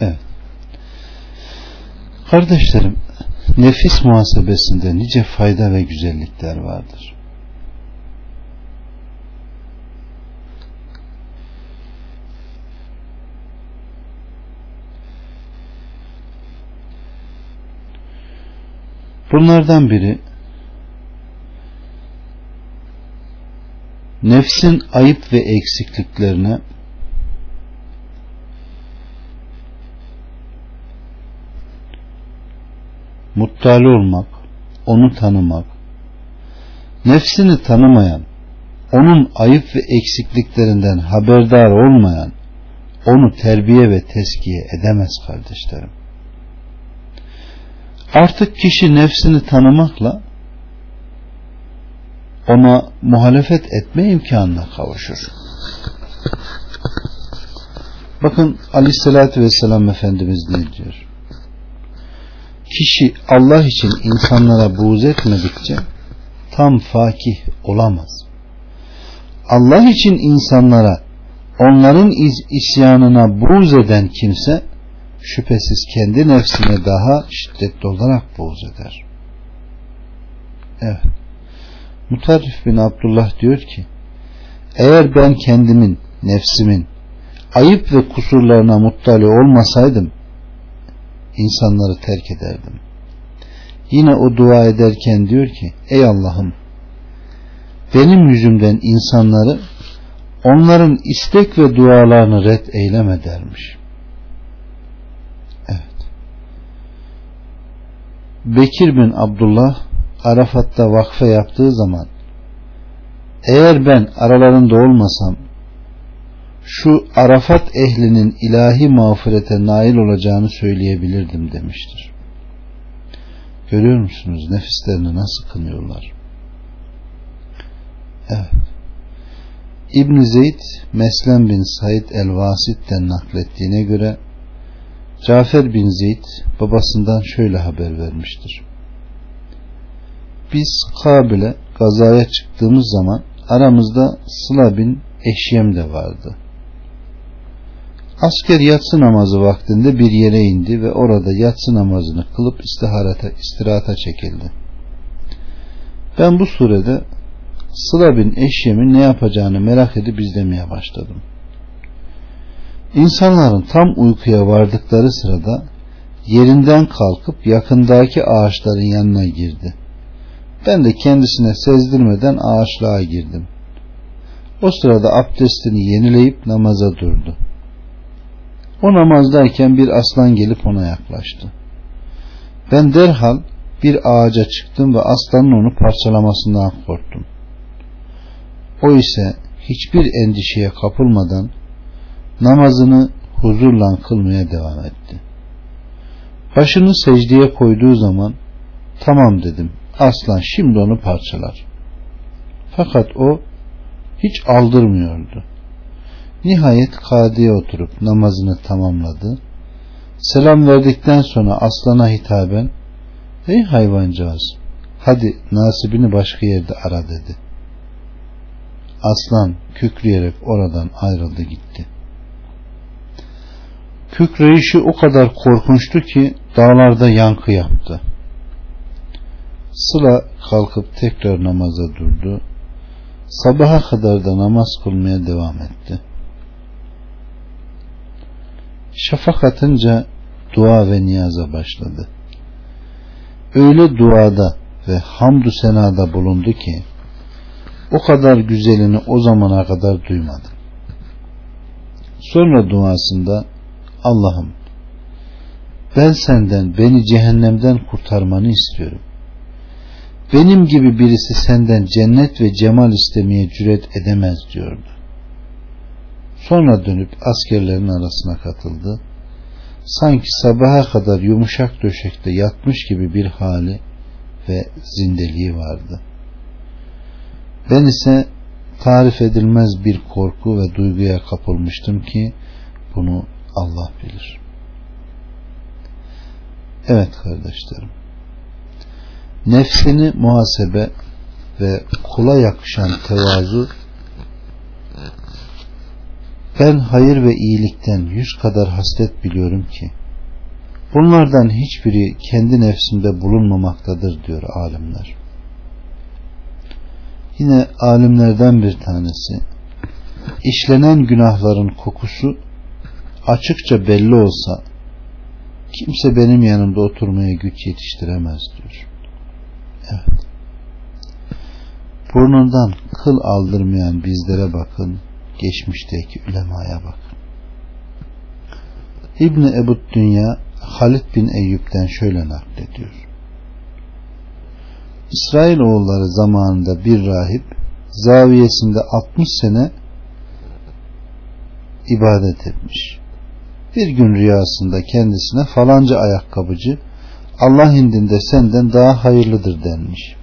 Evet. Kardeşlerim, nefis muhasebesinde nice fayda ve güzellikler vardır. Bunlardan biri nefsin ayıp ve eksikliklerine muttali olmak, onu tanımak, nefsini tanımayan, onun ayıp ve eksikliklerinden haberdar olmayan, onu terbiye ve teskiye edemez kardeşlerim. Artık kişi nefsini tanımakla ona muhalefet etme imkanına kavuşur. Bakın aleyhissalatü vesselam Efendimiz ne diyor? Kişi Allah için insanlara buğz etmedikçe tam fakih olamaz. Allah için insanlara onların isyanına buğz eden kimse şüphesiz kendi nefsine daha şiddetli olarak buğz eder. Evet. Mutarrif bin Abdullah diyor ki eğer ben kendimin, nefsimin ayıp ve kusurlarına muttali olmasaydım insanları terk ederdim. Yine o dua ederken diyor ki ey Allah'ım benim yüzümden insanları onların istek ve dualarını red eyleme dermiş. Evet. Bekir bin Abdullah Arafat'ta vakfe yaptığı zaman eğer ben aralarında olmasam şu Arafat ehlinin ilahi mağfirete nail olacağını söyleyebilirdim demiştir. Görüyor musunuz nefislerini nasıl kınıyorlar? Evet. İbn Zeyd Meslem bin Said el-Vasit'ten naklettiğine göre Cafer bin Zeyd babasından şöyle haber vermiştir. Biz Kabil'e gazaya çıktığımız zaman aramızda Sıla bin Eşyem de vardı. Asker yatsı namazı vaktinde bir yere indi ve orada yatsı namazını kılıp istiharata, istirahata çekildi. Ben bu surede Sıla bin Eşyem'in ne yapacağını merak edip izlemeye başladım. İnsanların tam uykuya vardıkları sırada yerinden kalkıp yakındaki ağaçların yanına girdi. Ben de kendisine sezdirmeden ağaçlığa girdim. O sırada abdestini yenileyip namaza durdu. O namazdayken bir aslan gelip ona yaklaştı. Ben derhal bir ağaca çıktım ve aslanın onu parçalamasından korktum. O ise hiçbir endişeye kapılmadan namazını huzurla kılmaya devam etti. Başını secdeye koyduğu zaman tamam dedim aslan şimdi onu parçalar. Fakat o hiç aldırmıyordu. Nihayet kadiye oturup namazını tamamladı. Selam verdikten sonra aslana hitaben Ey hayvancağız hadi nasibini başka yerde ara dedi. Aslan kükreyerek oradan ayrıldı gitti. Kükreyişi o kadar korkunçtu ki dağlarda yankı yaptı. Sıla kalkıp tekrar namaza durdu. Sabaha kadar da namaz kılmaya devam etti. Şafak atınca dua ve niyaza başladı. Öyle duada ve hamdü senada bulundu ki o kadar güzelini o zamana kadar duymadı. Sonra duasında Allah'ım ben senden beni cehennemden kurtarmanı istiyorum. Benim gibi birisi senden cennet ve cemal istemeye cüret edemez diyordu. Sonra dönüp askerlerin arasına katıldı. Sanki sabaha kadar yumuşak döşekte yatmış gibi bir hali ve zindeliği vardı. Ben ise tarif edilmez bir korku ve duyguya kapılmıştım ki bunu Allah bilir. Evet kardeşlerim. Nefsini muhasebe ve kula yakışan tevazu Ben hayır ve iyilikten yüz kadar hasret biliyorum ki bunlardan hiçbiri kendi nefsimde bulunmamaktadır diyor alimler. Yine alimlerden bir tanesi işlenen günahların kokusu açıkça belli olsa kimse benim yanımda oturmaya güç yetiştiremez diyor. Evet. Burnundan kıl aldırmayan bizlere bakın, geçmişteki ulemaya bakın. İbni Ebu Dünya Halid bin Eyyub'den şöyle naklediyor. İsrail oğulları zamanında bir rahip zaviyesinde 60 sene ibadet etmiş. Bir gün rüyasında kendisine falanca ayakkabıcı Allah indinde senden daha hayırlıdır denmiş.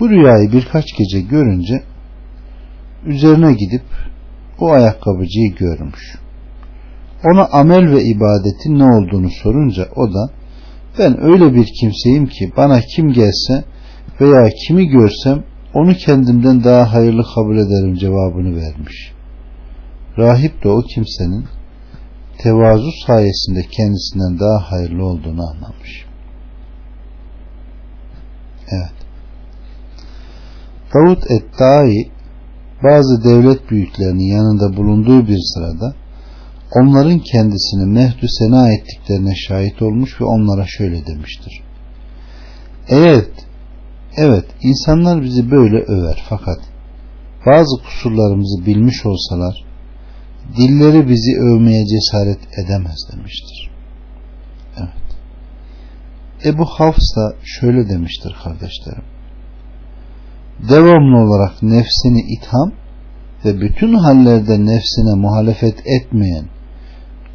Bu rüyayı birkaç gece görünce üzerine gidip o ayakkabıcıyı görmüş. Ona amel ve ibadetin ne olduğunu sorunca o da ben öyle bir kimseyim ki bana kim gelse veya kimi görsem onu kendimden daha hayırlı kabul ederim cevabını vermiş. Rahip de o kimsenin tevazu sayesinde kendisinden daha hayırlı olduğunu anlamış. Evet. Davut et-Dai bazı devlet büyüklerinin yanında bulunduğu bir sırada onların kendisini mehdü sena ettiklerine şahit olmuş ve onlara şöyle demiştir. Evet, evet insanlar bizi böyle över fakat bazı kusurlarımızı bilmiş olsalar dilleri bizi övmeye cesaret edemez demiştir. Evet. Ebu Hafs da şöyle demiştir kardeşlerim. Devamlı olarak nefsini itham ve bütün hallerde nefsine muhalefet etmeyen,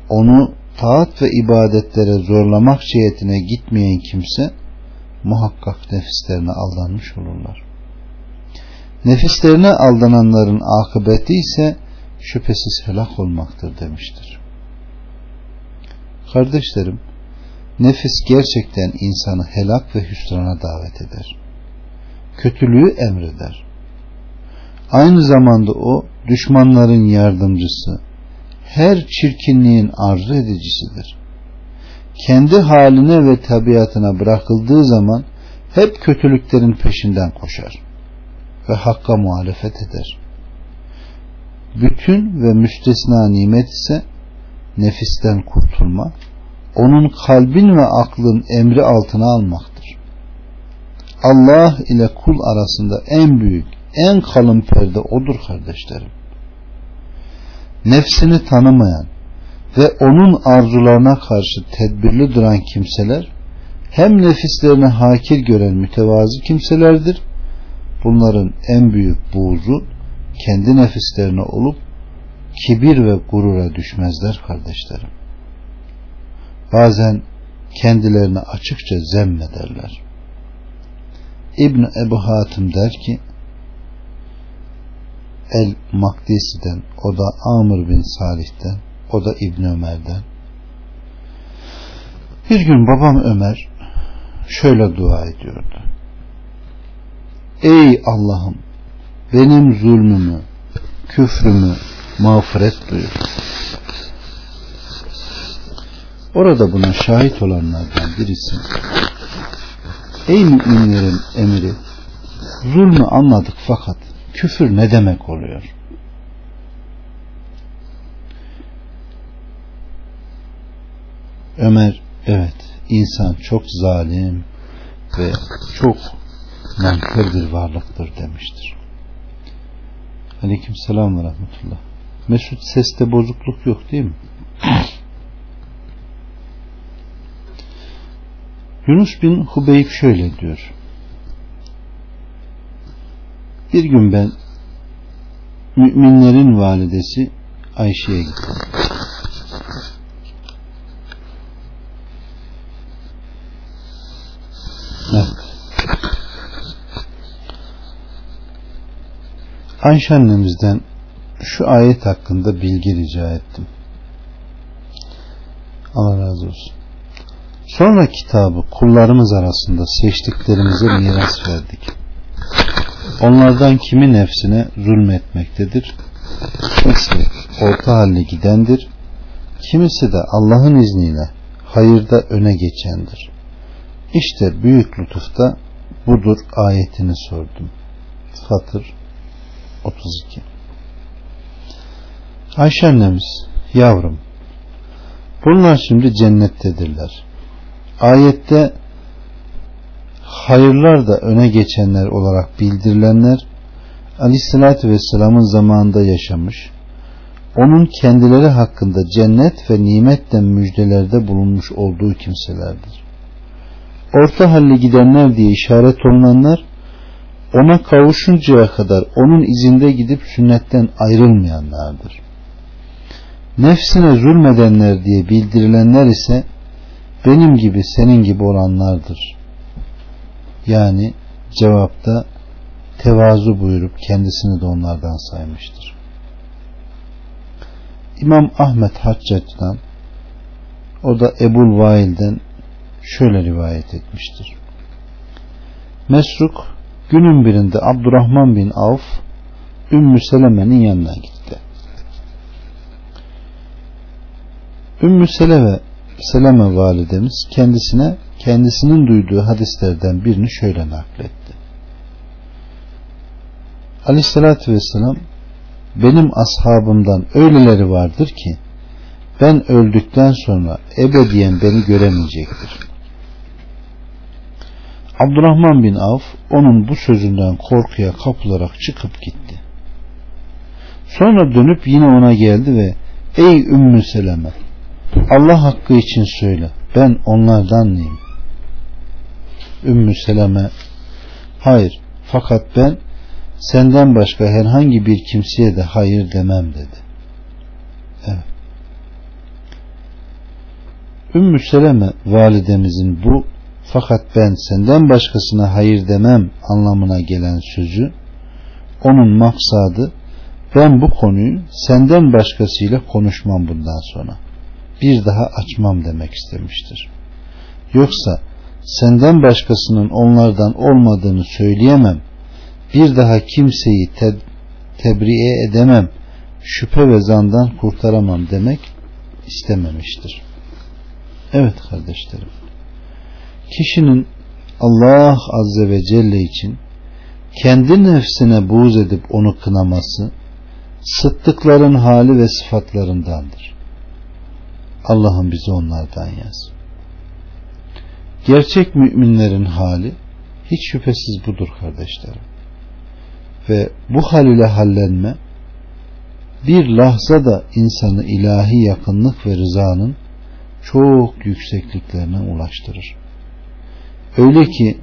onu taat ve ibadetlere zorlamak cihetine gitmeyen kimse muhakkak nefislerine aldanmış olurlar. Nefislerine aldananların akıbeti ise şüphesiz helak olmaktır demiştir. Kardeşlerim, nefis gerçekten insanı helak ve hüsrana davet eder. Kötülüğü emreder. Aynı zamanda o düşmanların yardımcısı, her çirkinliğin arzu edicisidir. Kendi haline ve tabiatına bırakıldığı zaman hep kötülüklerin peşinden koşar ve hakka muhalefet eder bütün ve müstesna nimet ise nefisten kurtulma, onun kalbin ve aklın emri altına almaktır. Allah ile kul arasında en büyük, en kalın perde odur kardeşlerim. Nefsini tanımayan ve onun arzularına karşı tedbirli duran kimseler hem nefislerine hakir gören mütevazı kimselerdir. Bunların en büyük buğzu kendi nefislerine olup kibir ve gurura düşmezler kardeşlerim. Bazen kendilerini açıkça zemmederler. İbn Ebu Hatim der ki El Makdisi'den o da Amr bin Salih'ten o da İbn Ömer'den bir gün babam Ömer şöyle dua ediyordu. Ey Allah'ım benim zulmümü, küfrümü mağfiret buyur. Orada buna şahit olanlardan birisi Ey müminlerin emiri zulmü anladık fakat küfür ne demek oluyor? Ömer evet insan çok zalim ve çok nankör bir varlıktır demiştir. Aleyküm selam ve rahmetullah. Mesut seste bozukluk yok değil mi? Yunus bin Hubeyb şöyle diyor. Bir gün ben müminlerin validesi Ayşe'ye gittim. Evet. Ayşe annemizden şu ayet hakkında bilgi rica ettim. Allah razı olsun. Sonra kitabı kullarımız arasında seçtiklerimize miras verdik. Onlardan kimi nefsine zulmetmektedir, kimisi orta halli gidendir, kimisi de Allah'ın izniyle hayırda öne geçendir. İşte büyük lütufta budur ayetini sordum. Fatır 32 Ayşe annemiz yavrum bunlar şimdi cennettedirler. Ayette hayırlar da öne geçenler olarak bildirilenler Aleyhisselatü Vesselam'ın zamanında yaşamış onun kendileri hakkında cennet ve nimetten müjdelerde bulunmuş olduğu kimselerdir. Orta halli gidenler diye işaret olunanlar ona kavuşuncaya kadar onun izinde gidip sünnetten ayrılmayanlardır. Nefsine zulmedenler diye bildirilenler ise benim gibi senin gibi olanlardır. Yani cevapta tevazu buyurup kendisini de onlardan saymıştır. İmam Ahmet Haccac'dan o da Ebul Vail'den şöyle rivayet etmiştir. Mesruk günün birinde Abdurrahman bin Avf Ümmü Seleme'nin yanına gitti. Ümmü Seleme, Seleme validemiz kendisine kendisinin duyduğu hadislerden birini şöyle nakletti. Aleyhissalatü vesselam benim ashabımdan öyleleri vardır ki ben öldükten sonra ebediyen beni göremeyecektir. Abdurrahman bin Avf onun bu sözünden korkuya kapılarak çıkıp gitti. Sonra dönüp yine ona geldi ve ey Ümmü Seleme Allah hakkı için söyle ben onlardan mıyım? Ümmü Seleme hayır fakat ben senden başka herhangi bir kimseye de hayır demem dedi. Evet. Ümmü Seleme validemizin bu fakat ben senden başkasına hayır demem anlamına gelen sözü onun maksadı ben bu konuyu senden başkasıyla konuşmam bundan sonra. Bir daha açmam demek istemiştir. Yoksa senden başkasının onlardan olmadığını söyleyemem bir daha kimseyi te tebriye edemem, şüphe ve zandan kurtaramam demek istememiştir. Evet kardeşlerim. Kişinin Allah Azze ve Celle için kendi nefsine buğz edip onu kınaması sıttıkların hali ve sıfatlarındandır. Allah'ım bizi onlardan yaz. Gerçek müminlerin hali hiç şüphesiz budur kardeşlerim ve bu hal ile hallenme bir lahza da insanı ilahi yakınlık ve rızanın çok yüksekliklerine ulaştırır. Öyle ki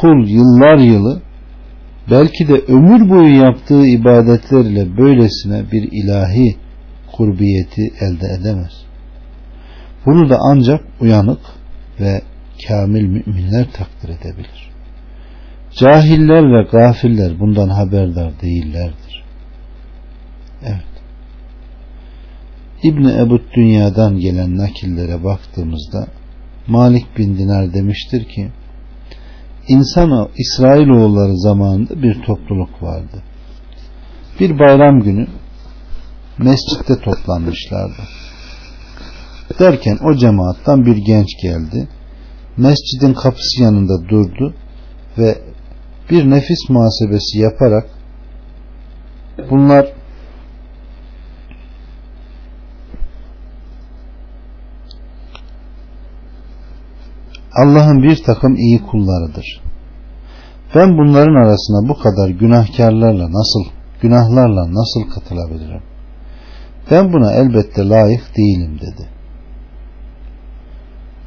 kul yıllar yılı belki de ömür boyu yaptığı ibadetler ile böylesine bir ilahi kurbiyeti elde edemez. Bunu da ancak uyanık ve kamil müminler takdir edebilir. Cahiller ve gafiller bundan haberdar değillerdir. Evet. İbni Ebu Dünya'dan gelen nakillere baktığımızda Malik bin Dinar demiştir ki insan İsrailoğulları zamanında bir topluluk vardı. Bir bayram günü mescitte toplanmışlardı. Derken o cemaattan bir genç geldi. Mescidin kapısı yanında durdu ve bir nefis muhasebesi yaparak bunlar Allah'ın bir takım iyi kullarıdır. Ben bunların arasına bu kadar günahkarlarla nasıl, günahlarla nasıl katılabilirim? Ben buna elbette layık değilim dedi.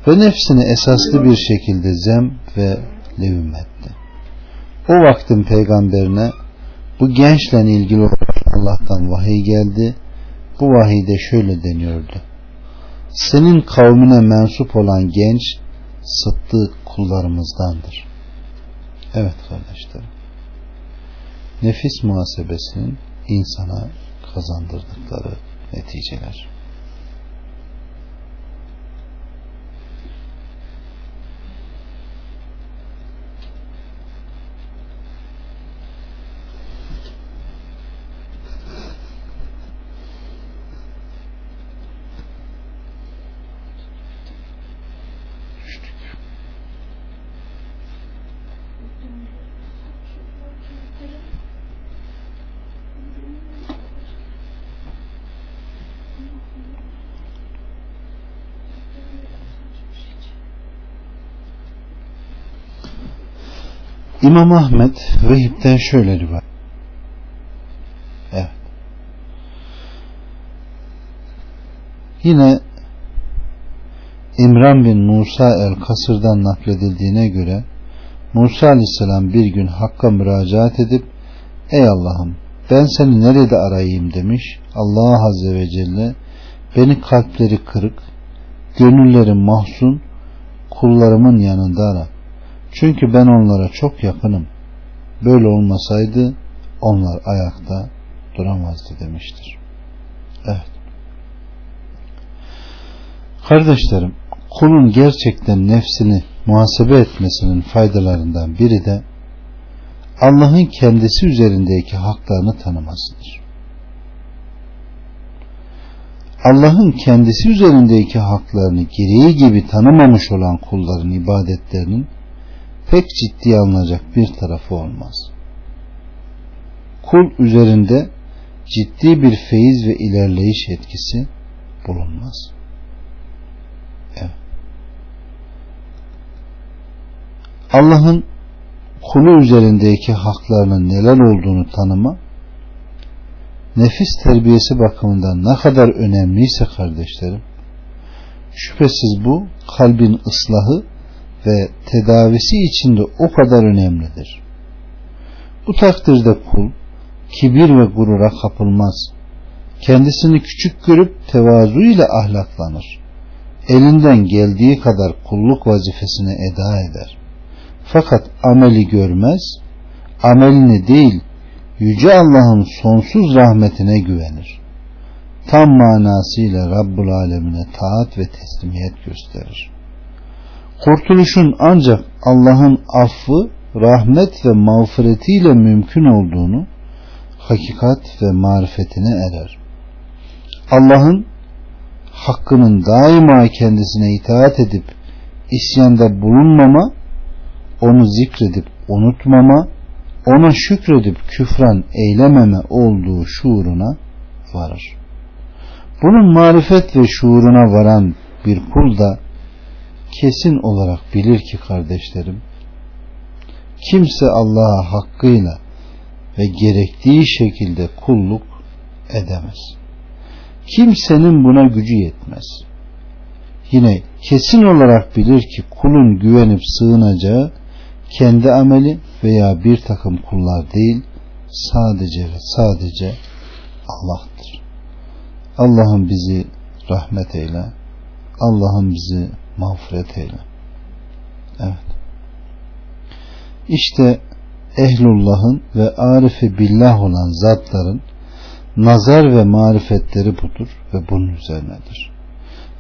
Ve nefsini esaslı bir şekilde zem ve levim etti o vaktin peygamberine bu gençle ilgili olarak Allah'tan vahiy geldi. Bu vahiyde şöyle deniyordu. Senin kavmine mensup olan genç sıddık kullarımızdandır. Evet kardeşlerim. Nefis muhasebesinin insana kazandırdıkları neticeler. İmam Ahmet Vehib'den şöyle rivayet. Yine İmran bin Musa el-Kasır'dan nakledildiğine göre Musa aleyhisselam bir gün Hakk'a müracaat edip Ey Allah'ım ben seni nerede arayayım demiş. Allah Azze ve Celle beni kalpleri kırık, gönülleri mahzun kullarımın yanında ara. Çünkü ben onlara çok yakınım. Böyle olmasaydı onlar ayakta duramazdı demiştir. Evet. Kardeşlerim, kulun gerçekten nefsini muhasebe etmesinin faydalarından biri de Allah'ın kendisi üzerindeki haklarını tanımasıdır. Allah'ın kendisi üzerindeki haklarını gereği gibi tanımamış olan kulların ibadetlerinin pek ciddi alınacak bir tarafı olmaz. Kul üzerinde ciddi bir feyiz ve ilerleyiş etkisi bulunmaz. Evet. Allah'ın kulu üzerindeki haklarının neler olduğunu tanıma nefis terbiyesi bakımından ne kadar önemliyse kardeşlerim şüphesiz bu kalbin ıslahı ve tedavisi içinde o kadar önemlidir. Bu takdirde kul kibir ve gurura kapılmaz. Kendisini küçük görüp tevazu ile ahlaklanır. Elinden geldiği kadar kulluk vazifesini eda eder. Fakat ameli görmez, amelini değil, Yüce Allah'ın sonsuz rahmetine güvenir. Tam manasıyla Rabbul Alemine taat ve teslimiyet gösterir. Kurtuluşun ancak Allah'ın affı, rahmet ve mağfiretiyle mümkün olduğunu, hakikat ve marifetine erer. Allah'ın hakkının daima kendisine itaat edip isyanda bulunmama, onu zikredip unutmama, ona şükredip küfran eylememe olduğu şuuruna varır. Bunun marifet ve şuuruna varan bir kul da kesin olarak bilir ki kardeşlerim, kimse Allah'a hakkıyla ve gerektiği şekilde kulluk edemez. Kimsenin buna gücü yetmez. Yine kesin olarak bilir ki kulun güvenip sığınacağı kendi ameli veya bir takım kullar değil sadece ve sadece Allah'tır. Allah'ım bizi rahmet eyle. Allah'ım bizi mağfiret eyle. Evet. İşte ehlullahın ve arifi billah olan zatların nazar ve marifetleri budur ve bunun üzerinedir.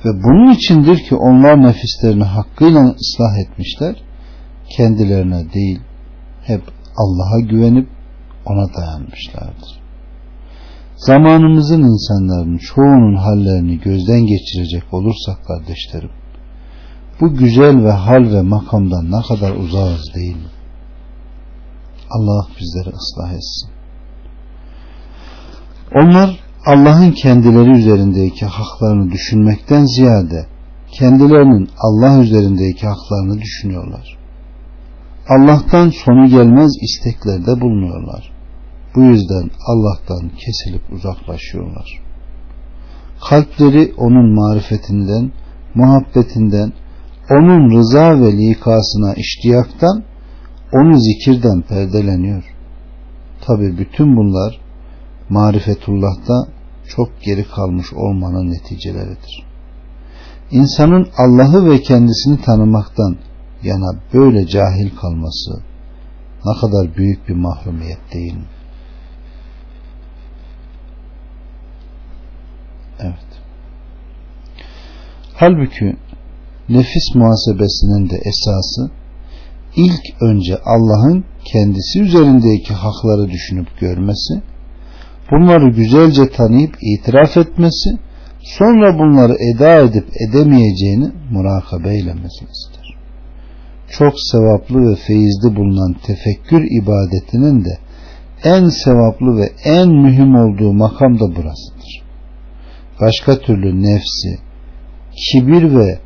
Ve bunun içindir ki onlar nefislerini hakkıyla ıslah etmişler kendilerine değil hep Allah'a güvenip ona dayanmışlardır. Zamanımızın insanların çoğunun hallerini gözden geçirecek olursak kardeşlerim, bu güzel ve hal ve makamdan ne kadar uzağız değil mi? Allah bizleri ıslah etsin. Onlar Allah'ın kendileri üzerindeki haklarını düşünmekten ziyade kendilerinin Allah üzerindeki haklarını düşünüyorlar. Allah'tan sonu gelmez isteklerde bulunuyorlar. Bu yüzden Allah'tan kesilip uzaklaşıyorlar. Kalpleri onun marifetinden, muhabbetinden, onun rıza ve likasına iştiyaktan, onu zikirden perdeleniyor. Tabi bütün bunlar marifetullah'ta çok geri kalmış olmanın neticeleridir. İnsanın Allah'ı ve kendisini tanımaktan yana böyle cahil kalması ne kadar büyük bir mahrumiyet değil mi? Evet. Halbuki nefis muhasebesinin de esası ilk önce Allah'ın kendisi üzerindeki hakları düşünüp görmesi, bunları güzelce tanıyıp itiraf etmesi, sonra bunları eda edip edemeyeceğini murakabe eylemesidir çok sevaplı ve feyizli bulunan tefekkür ibadetinin de en sevaplı ve en mühim olduğu makam da burasıdır. Başka türlü nefsi, kibir ve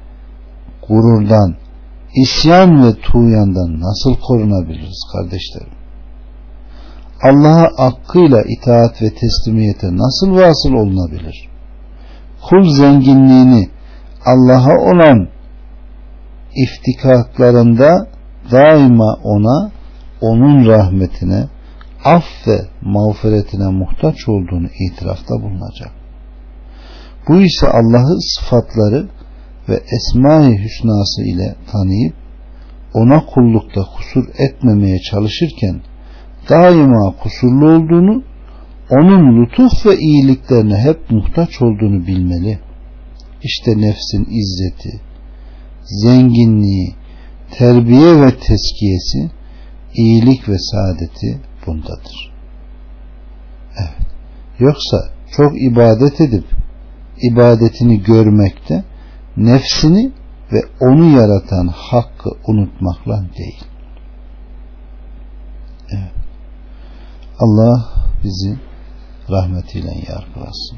gururdan isyan ve tuğyandan nasıl korunabiliriz kardeşlerim? Allah'a hakkıyla itaat ve teslimiyete nasıl vasıl olunabilir? Kul zenginliğini Allah'a olan iftikaklarında daima ona, onun rahmetine, af ve mağfiretine muhtaç olduğunu itirafta bulunacak. Bu ise Allah'ı sıfatları ve esma-i hüsnası ile tanıyıp ona kullukta kusur etmemeye çalışırken daima kusurlu olduğunu, onun lütuf ve iyiliklerine hep muhtaç olduğunu bilmeli. İşte nefsin izzeti, zenginliği, terbiye ve teskiyesi, iyilik ve saadeti bundadır. Evet. Yoksa çok ibadet edip ibadetini görmekte nefsini ve onu yaratan hakkı unutmakla değil. Evet. Allah bizi rahmetiyle yargılasın.